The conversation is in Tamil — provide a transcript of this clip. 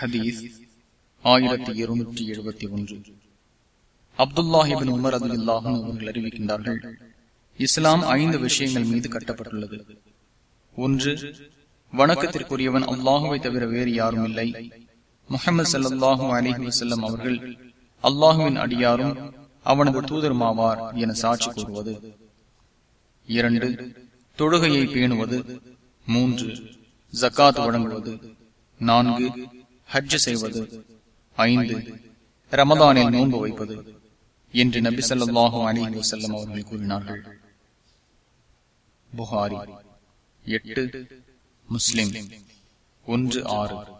ஹதீஸ் ஆயிரத்தி இருநூற்றி எழுபத்தி ஒன்று. அப்துல்லாஹிபின் உமர் அது இல்லாஹும் அவர்கள் அறிவிக்கின்றார்கள் இஸ்லாம் ஐந்து விஷயங்கள் மீது கட்டப்பட்டுள்ளது. ஒன்று வணக்கத்திற்குரியவன் அல்லாஹுவை தவிர வேறு யாரும் இல்லை. முகமது சல்லாஹூ அலிஹி வசல்லம் அவர்கள் அல்லாஹுவின் அடியாரும் அவனது தூதருமாவார் என சாட்சி கூறுவது. இரண்டு தொழுகையை பேணுவது. மூன்று ஜக்காத் வழங்குவது. நான்கு ஹஜ் செய்வது. ஐந்து. ரமதானில் நோன்பு வைப்பது என்று நபி சொல்லாஹு அலி வசல்லம் அவர்கள் கூறினார்கள். புகாரி எட்டு முஸ்லிம் ஒன்று ஆறு.